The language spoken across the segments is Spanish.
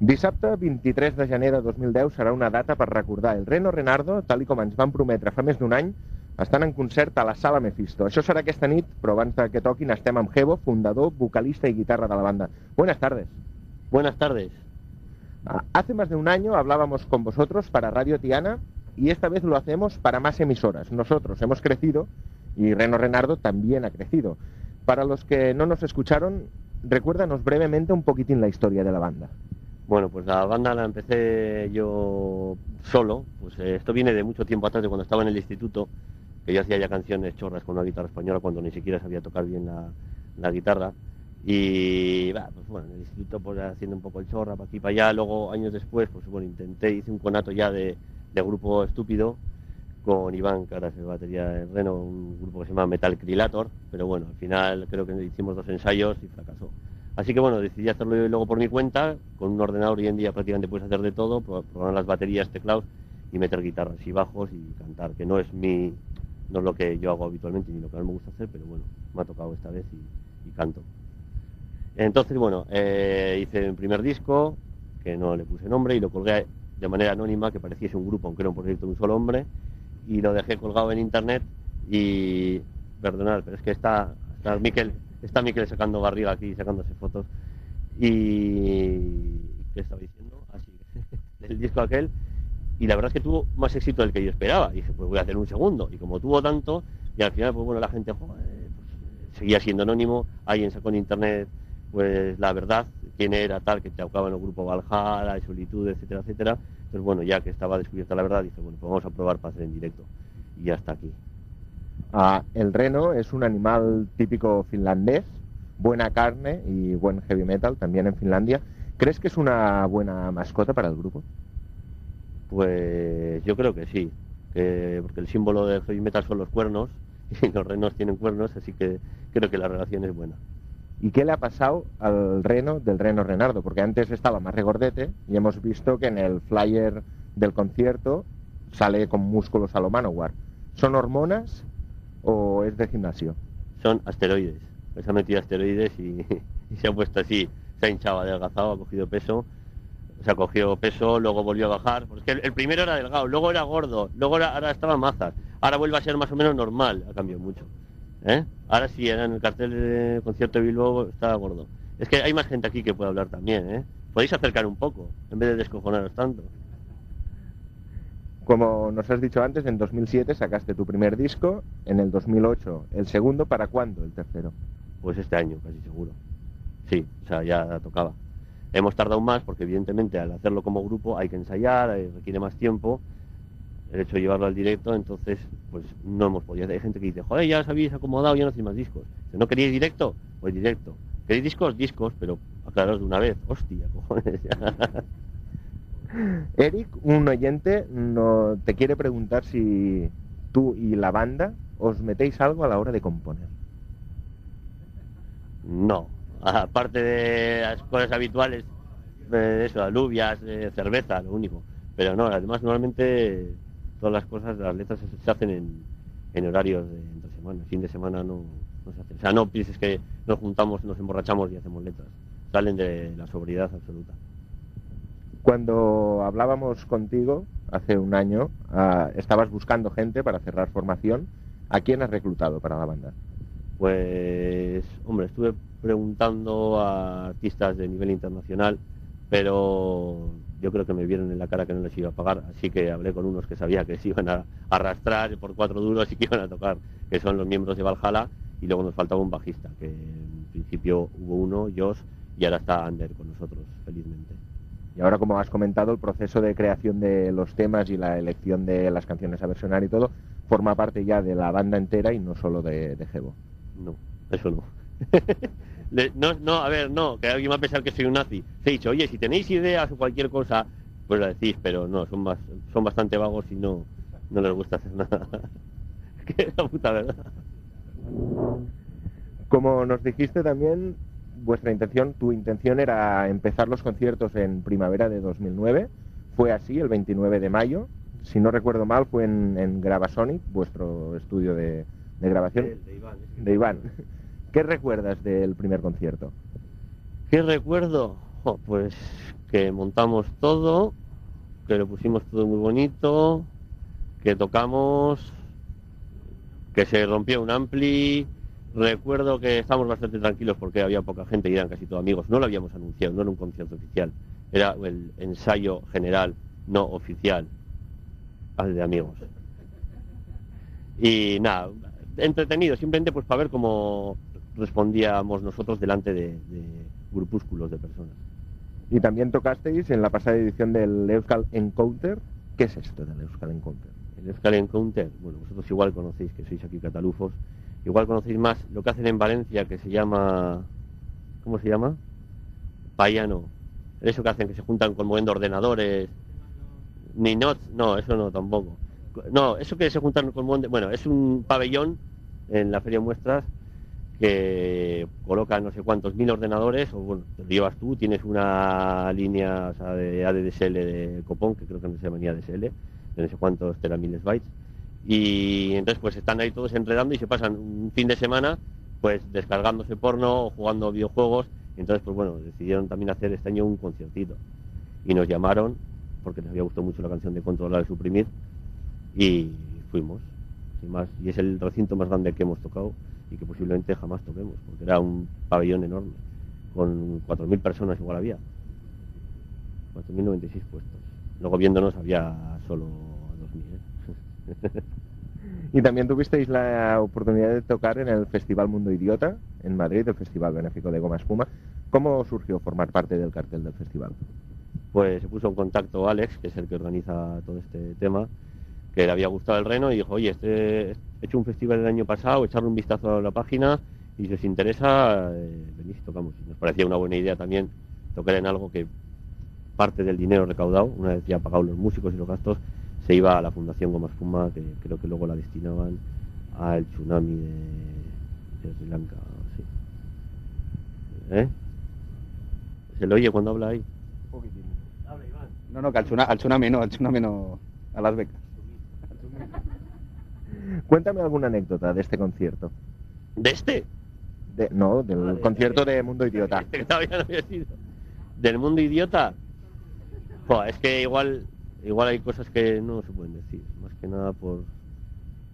Dissabte 23 de gener de 2010 serà una data per recordar el Reno Renardo, tal i com ens van prometre fa més d'un any, estan en concert a la Sala Mephisto. Això serà aquesta nit, però abans de que toquin estem amb Jebo, fundador, vocalista y guitarra de la banda. Buenas tardes. Buenas tardes. Ah, Hace más de un año hablábamos con vosotros para Radio Tiana y esta vez lo hacemos para más emisoras. Nosotros hemos crecido y Reno Renardo también ha crecido. Para los que no nos escucharon, recuérdanos brevemente un poquitín la historia de la banda. Bueno, pues la banda la empecé yo solo. Pues eh, esto viene de mucho tiempo atrás, de cuando estaba en el instituto, que yo hacía ya canciones chorras con una guitarra española cuando ni siquiera sabía tocar bien la, guitarra. Y bah, pues bueno, en el instituto pues haciendo un poco el chorra para aquí para allá. Luego, años después, pues bueno, intenté, hice un conato ya de, grupo estúpido con Iván, que ahora es el batería de Reno, un grupo que se llama Metal Crillator, pero bueno, al final creo que hicimos dos ensayos y fracasó. Así que bueno, decidí hacerlo luego por mi cuenta, con un ordenador hoy en día prácticamente puedes hacer de todo, pro- programar las baterías, teclados y meter guitarras y bajos y cantar, que no es mi, no es lo que yo hago habitualmente ni lo que más me gusta hacer, pero bueno, me ha tocado esta vez y, y canto. Entonces, bueno, eh, hice un primer disco, que no le puse nombre, y lo colgué de manera anónima, que pareciese un grupo, aunque era un proyecto de un solo hombre, y lo dejé colgado en internet y perdonad, pero es que está, está Miquel, está Miquel sacando barriga aquí, sacándose fotos. Y ¿qué estaba diciendo? Así, del disco aquel. Y la verdad es que tuvo más éxito del que yo esperaba. Y dije, pues voy a hacer un segundo. Y como tuvo tanto, y al final, pues bueno, la gente pues, seguía siendo anónimo. Alguien sacó en internet, pues la verdad, quién era tal, que tocaba en el grupo Valhalla, Solitud, etcétera, etcétera. Entonces, bueno, ya que estaba descubierta la verdad, dije, bueno, pues vamos a probar para hacer en directo. Y ya está aquí. Ah, el reno es un animal típico finlandés, buena carne y buen heavy metal también en Finlandia. ¿Crees que es una buena mascota para el grupo? Pues yo creo que sí, que, porque el símbolo del heavy metal son los cuernos y los renos tienen cuernos, así que creo que la relación es buena. ¿Y qué le ha pasado al reno del reno Renardo? Porque antes estaba más regordete y hemos visto que en el flyer del concierto sale con músculos a lo Manowar. ¿Son hormonas o es de gimnasio? Son asteroides, pues ha metido asteroides y, se ha puesto así, se ha hinchado, ha adelgazado, ha cogido peso, se ha cogido peso, luego volvió a bajar, porque el primero era delgado, luego era gordo, luego era- ahora estaba mazas, ahora vuelve a ser más o menos normal, ha cambiado mucho. ¿eh? Ahora sí, era en el cartel de concierto de Bilbao estaba gordo. Es que hay más gente aquí que puede hablar también, ¿eh? Podéis acercar un poco, en vez de descojonaros tanto. Como nos has dicho antes, en 2007 sacaste tu primer disco, en el 2008 el segundo, ¿para cuándo el tercero? Pues este año, casi seguro. Sí, o sea, ya tocaba. Hemos tardado más porque evidentemente al hacerlo como grupo hay que ensayar, eh, requiere más tiempo. El hecho de llevarlo al directo, entonces, pues no hemos podido. Hay gente que dice, joder, ya os habéis acomodado, ya no hacéis más discos. Si no queríais directo, pues directo. ¿Queréis discos? Discos, pero aclararos de una vez. Hostia, cojones. Eric, un oyente, no, te quiere preguntar si tú y la banda os metéis algo a la hora de componer. No, aparte de las cosas habituales, de eso, alubias, eh, cerveza, lo único. Pero no, además normalmente todas las cosas, las letras se, hacen en, en horarios de entre semana, fin de semana no, no se hace. O sea, no pienses que nos juntamos, nos emborrachamos y hacemos letras. Salen de la sobriedad absoluta. Cuando hablábamos contigo hace un año, ah, estabas buscando gente para cerrar formación. ¿A quién has reclutado para la banda? Pues, hombre, estuve preguntando a artistas de nivel internacional, pero yo creo que me vieron en la cara que no les iba a pagar, así que hablé con unos que sabía que se iban a arrastrar por cuatro duros y que iban a tocar, que son los miembros de Valhalla, y luego nos faltaba un bajista, que en principio hubo uno, Josh, y ahora está Ander con nosotros, felizmente. Y ahora, como has comentado, el proceso de creación de los temas y la elección de las canciones a versionar y todo forma parte ya de la banda entera y no solo de, de Jebo. No, eso no. No, no, a ver, no, que alguien va a pensar que soy un nazi. Se ha dicho, oye, si tenéis ideas o cualquier cosa, pues la decís, pero no, son, bas- son bastante vagos y no, no les gusta hacer nada. que es la puta verdad. Como nos dijiste también, vuestra intención, tu intención era empezar los conciertos en primavera de 2009. Fue así, el 29 de mayo. Si no recuerdo mal, fue en, en Gravasonic, vuestro estudio de, de grabación de Iván. ¿Qué recuerdas del primer concierto? ¿Qué recuerdo? Pues que montamos todo, que lo pusimos todo muy bonito, que tocamos, que se rompió un ampli. Recuerdo que estábamos bastante tranquilos porque había poca gente y eran casi todos amigos. No lo habíamos anunciado, no era un concierto oficial, era el ensayo general, no oficial, al de amigos. Y nada, entretenido, simplemente pues para ver cómo respondíamos nosotros delante de, de grupúsculos de personas. Y también tocasteis en la pasada edición del Euskal Encounter. ¿Qué es esto del Euskal Encounter? El Euskal Encounter, bueno, vosotros igual conocéis que sois aquí catalufos, igual conocéis más lo que hacen en Valencia que se llama, ¿cómo se llama? Payano. Eso que hacen que se juntan con moviendo ordenadores. Ni not, no, eso no tampoco. No, eso que se juntan con moviendo, bueno, es un pabellón en la feria de muestras que coloca no sé cuántos mil ordenadores, o bueno, te llevas tú, tienes una línea de ADSL de copón, que creo que no se llama ADSL, de no sé cuántos teramiles bytes, y entonces pues están ahí todos enredando y se pasan un fin de semana pues descargándose porno o jugando videojuegos, entonces pues bueno, decidieron también hacer este año un conciertito, y nos llamaron, porque les había gustado mucho la canción de Controlar y Suprimir, y fuimos, sin más, y es el recinto más grande que hemos tocado, y que posiblemente jamás toquemos, porque era un pabellón enorme, con 4.000 personas igual había, 4.096 puestos. Luego viéndonos había solo 2.000. Y también tuvisteis la oportunidad de tocar en el Festival Mundo Idiota en Madrid, el Festival Benéfico de Goma Espuma. ¿Cómo surgió formar parte del cartel del festival? Pues se puso en contacto Alex, que es el que organiza todo este tema, que le había gustado el reno y dijo, oye, este, he hecho un festival el año pasado, echarle un vistazo a la página y si os interesa, eh, venís y tocamos. Nos parecía una buena idea también tocar en algo que parte del dinero recaudado, una vez ya pagado los músicos y los gastos, se iba a la Fundación Goma Espuma, que creo que luego la destinaban al tsunami de, de Sri Lanka. sí. ¿Eh? ¿Se le oye cuando habla ahí? No, no, que al tsunami, al tsunami no, al tsunami no, a las becas. Cuéntame alguna anécdota de este concierto. ¿De este? De- no, del Ah, de- concierto de Mundo Idiota. Este que todavía no había sido. ¿Del mundo idiota? Joder, es que igual igual hay cosas que no se pueden decir, más que nada por,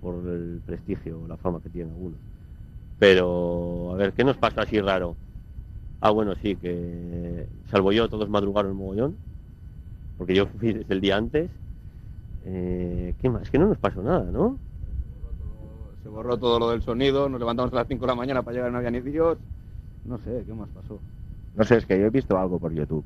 por el prestigio o la fama que tienen algunos. Pero, a ver, ¿qué nos pasa así raro? Ah, bueno, sí, que salvo yo, todos madrugaron en mogollón, porque yo fui desde el día antes. Eh, ¿Qué más? Es que no nos pasó nada, ¿no? Se borró todo lo del sonido, nos levantamos a las 5 de la mañana para llegar, no había ni Dios. No sé, ¿qué más pasó? No sé, es que yo he visto algo por YouTube.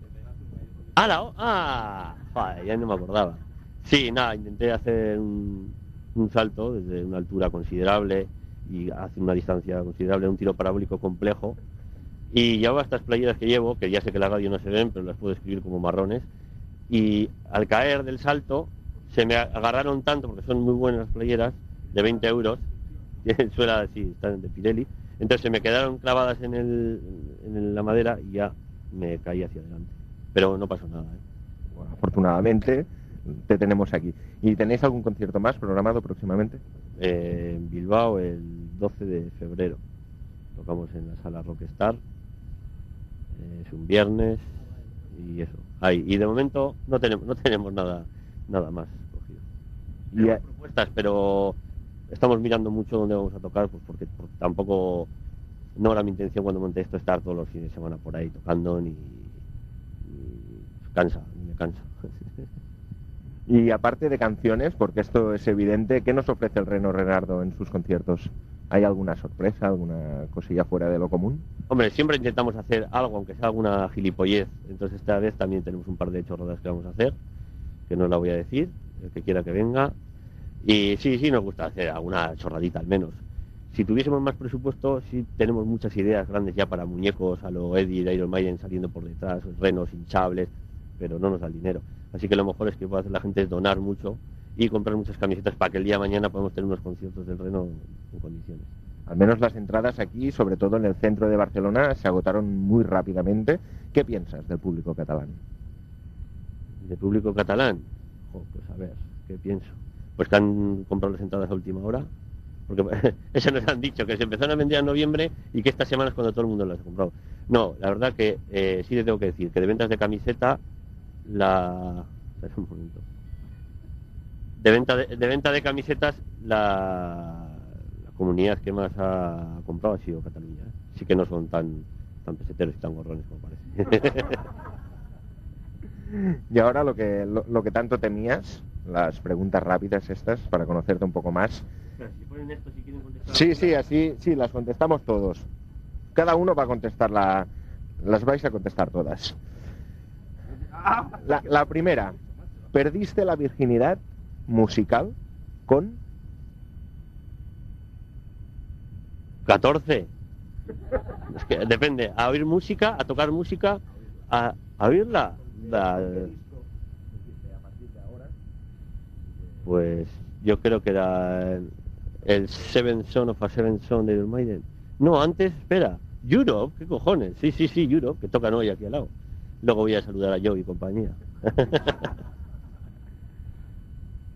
Ah, ah, ya no me acordaba. Sí, nada, intenté hacer un, un salto desde una altura considerable y hacia una distancia considerable, un tiro parabólico complejo. Y llevaba estas playeras que llevo, que ya sé que la radio no se ven, pero las puedo escribir como marrones. Y al caer del salto, se me agarraron tanto, porque son muy buenas las playeras, de 20 euros, tienen suela así, están de Pirelli. Entonces se me quedaron clavadas en, el, en la madera y ya me caí hacia adelante. Pero no pasó nada. ¿eh? Bueno, afortunadamente te tenemos aquí. ¿Y tenéis algún concierto más programado próximamente? Eh, en Bilbao el 12 de febrero. Tocamos en la sala Rockstar. Eh, es un viernes y eso. Ahí. Y de momento no tenemos, no tenemos nada, nada más cogido. Y, Tenemos eh, propuestas, pero estamos mirando mucho dónde vamos a tocar, pues porque, porque tampoco no era mi intención cuando monté esto estar todos los fines de semana por ahí tocando ni- cansa, me cansa. y aparte de canciones, porque esto es evidente, ¿qué nos ofrece el Reno Renardo en sus conciertos? ¿Hay alguna sorpresa, alguna cosilla fuera de lo común? Hombre, siempre intentamos hacer algo, aunque sea alguna gilipollez. Entonces esta vez también tenemos un par de chorradas que vamos a hacer, que no la voy a decir, el que quiera que venga. Y sí, sí nos gusta hacer alguna chorradita al menos. Si tuviésemos más presupuesto, sí tenemos muchas ideas grandes ya para muñecos a lo Eddie de Iron Maiden saliendo por detrás, renos hinchables, pero no nos da el dinero. Así que lo mejor es que puede hacer la gente es donar mucho y comprar muchas camisetas para que el día de mañana podamos tener unos conciertos del reno en condiciones. Al menos las entradas aquí, sobre todo en el centro de Barcelona, se agotaron muy rápidamente. ¿Qué piensas del público catalán? de público catalán, pues a ver, ¿qué pienso? Pues que han comprado las entradas a última hora, porque eso nos han dicho, que se empezaron a vender en noviembre y que esta semana es cuando todo el mundo las ha comprado. No, la verdad que eh, sí le tengo que decir que de ventas de camiseta la... espera un momento. De venta de, de venta de camisetas, la, comunidad que más ha comprado ha sido Cataluña. ¿eh? Sí que no son tan, tan peseteros y tan gorrones como parece. Y ahora lo que, lo que tanto temías, las preguntas rápidas estas, para conocerte un poco más. Sí, sí, así, sí, las contestamos todos. Cada uno va a contestar la, las vais a contestar todas. La, la primera, ¿perdiste la virginidad musical con 14. Es que depende, a oír música, a tocar música, a, a oírla. la- pues yo creo que era el, Seven Son of a Seven Son de Iron Maiden. No, antes, espera, Europe, ¿qué cojones? Sí, sí, sí, Europe, que tocan hoy aquí al lado. Luego voy a saludar a Joe y compañía.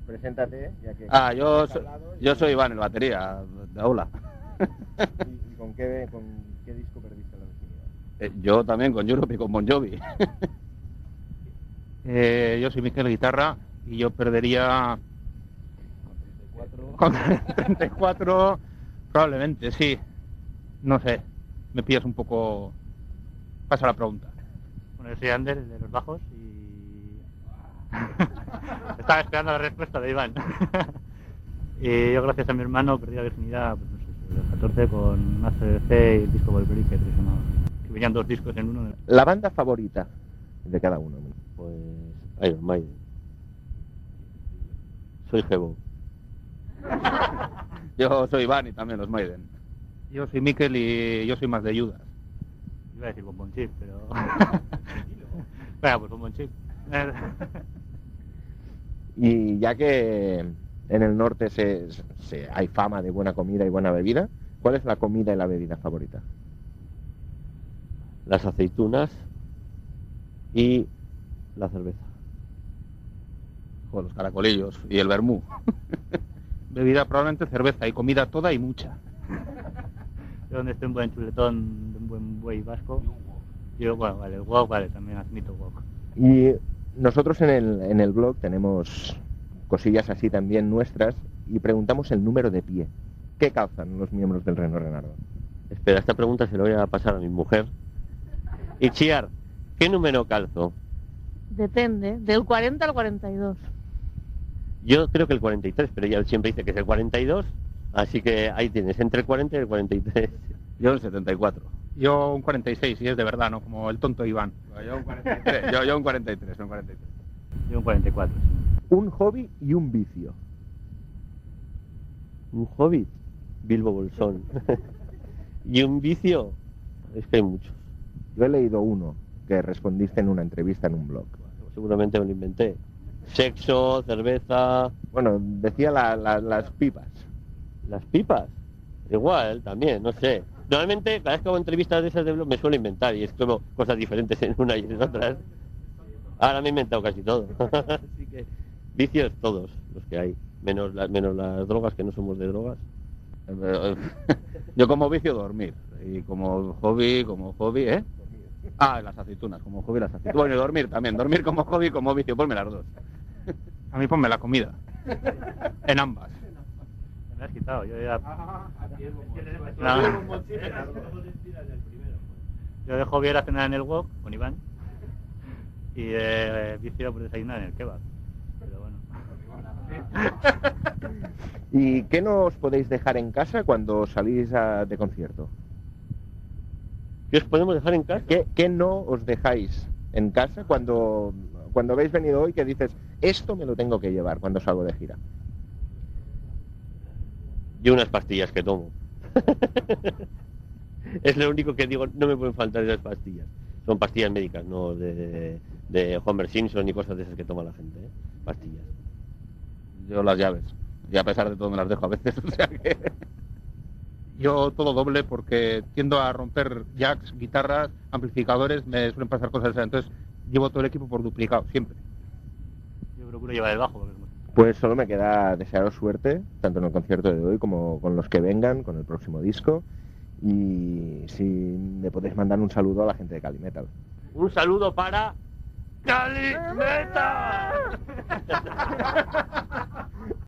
Preséntate, ya que... Ah, yo, so- yo soy Iván, el batería de Aula. ¿Y, y con, qué, con qué disco perdiste la virginidad? Eh, yo también con Europe y con Bon Jovi. Eh, yo soy Miquel Guitarra y yo perdería con 34 probablemente, sí. No sé, me pillas un poco... Pasa la pregunta. Bueno, yo soy Ander, el de los bajos, y... Estaba esperando la respuesta de Iván. y yo, gracias a mi hermano, perdí la virginidad, pues no sé, sobre los 14 con ACDC y el disco Volverique, que se llamaba. Que venían dos discos en uno. La banda favorita de cada uno. Pues Iron Maiden. Soy Gebo. Yo soy Iván y también los Maiden. Yo soy Miquel y yo soy más de Judas. Iba a decir Bombón Chip, pero... Venga, pues Bombón Chip. Y ya que en el norte se, se- hay fama de buena comida y buena bebida, ¿cuál es la comida y la bebida favorita? Las aceitunas y la cerveza. Joder, los caracolillos y el vermú. Bebida probablemente cerveza y comida toda y mucha. Yo donde esté un buen chuletón de un buen buey vasco. Yo, bueno, vale, el wok, vale, también admito wok. Y nosotros en el, en el blog tenemos cosillas así también nuestras y preguntamos el número de pie. ¿Qué calzan los miembros del Reno Renardo? Espera, esta pregunta se la voy a pasar a mi mujer. Y Chiar, ¿qué número calzo? Depende, del 40 al 42. Yo creo que el 43, pero ella siempre dice que es el 42, así que ahí tienes, entre el 40 y el 43. Yo el 74. Yo un 46 y es de verdad, ¿no? Como el tonto Iván. Yo un 43. Yo, yo un 43, un 43. Yo un 44, sí. Un hobby y un vicio. Un hobbit, Bilbo Bolsón. y un vicio, es que hay muchos. Yo he leído uno que respondiste en una entrevista en un blog. Seguramente me lo inventé. Sexo, cerveza, Bueno, decía la- la- las pipas. las pipas. Igual, también, no sé. Normalmente, cada vez que hago entrevistas de esas de blog, me suelo inventar y es como cosas diferentes en una y en otras. Ahora me he inventado casi todo. Así que vicios todos los que hay. Menos, las menos las drogas, que no somos de drogas. Yo como vicio dormir. Y como hobby, como hobby, ¿eh? Ah, las aceitunas, como hobby las aceitunas. Bueno, y dormir también. Dormir como hobby, como vicio. Ponme las dos. A mí ponme la comida. En ambas. Me has quitado, yo ya... No. Yo dejo bien a cenar en el wok con Iván. Y de vicio por desayunar en el kebab. Pero bueno. ¿Y qué no os podéis dejar en casa cuando salís a- de concierto? ¿Qué os podemos dejar en casa? ¿Qué, qué no os dejáis en casa cuando, cuando habéis venido hoy que dices, esto me lo tengo que llevar cuando salgo de gira? Y unas pastillas que tomo. es lo único que digo, no me pueden faltar esas pastillas. Son pastillas médicas, no de, de Homer Simpson ni cosas de esas que toma la gente. ¿eh? Pastillas. Yo las llaves. Y a pesar de todo me las dejo a veces. O sea que... Yo todo doble porque tiendo a romper jacks, guitarras, amplificadores, me suelen pasar cosas así. Entonces llevo todo el equipo por duplicado, siempre. Yo procuro llevar el bajo. Porque Pues solo me queda desearos suerte, tanto en el concierto de hoy como con los que vengan, con el próximo disco. Y si me podéis mandar un saludo a la gente de Cali Metal. Un saludo para ¡Cali Metal!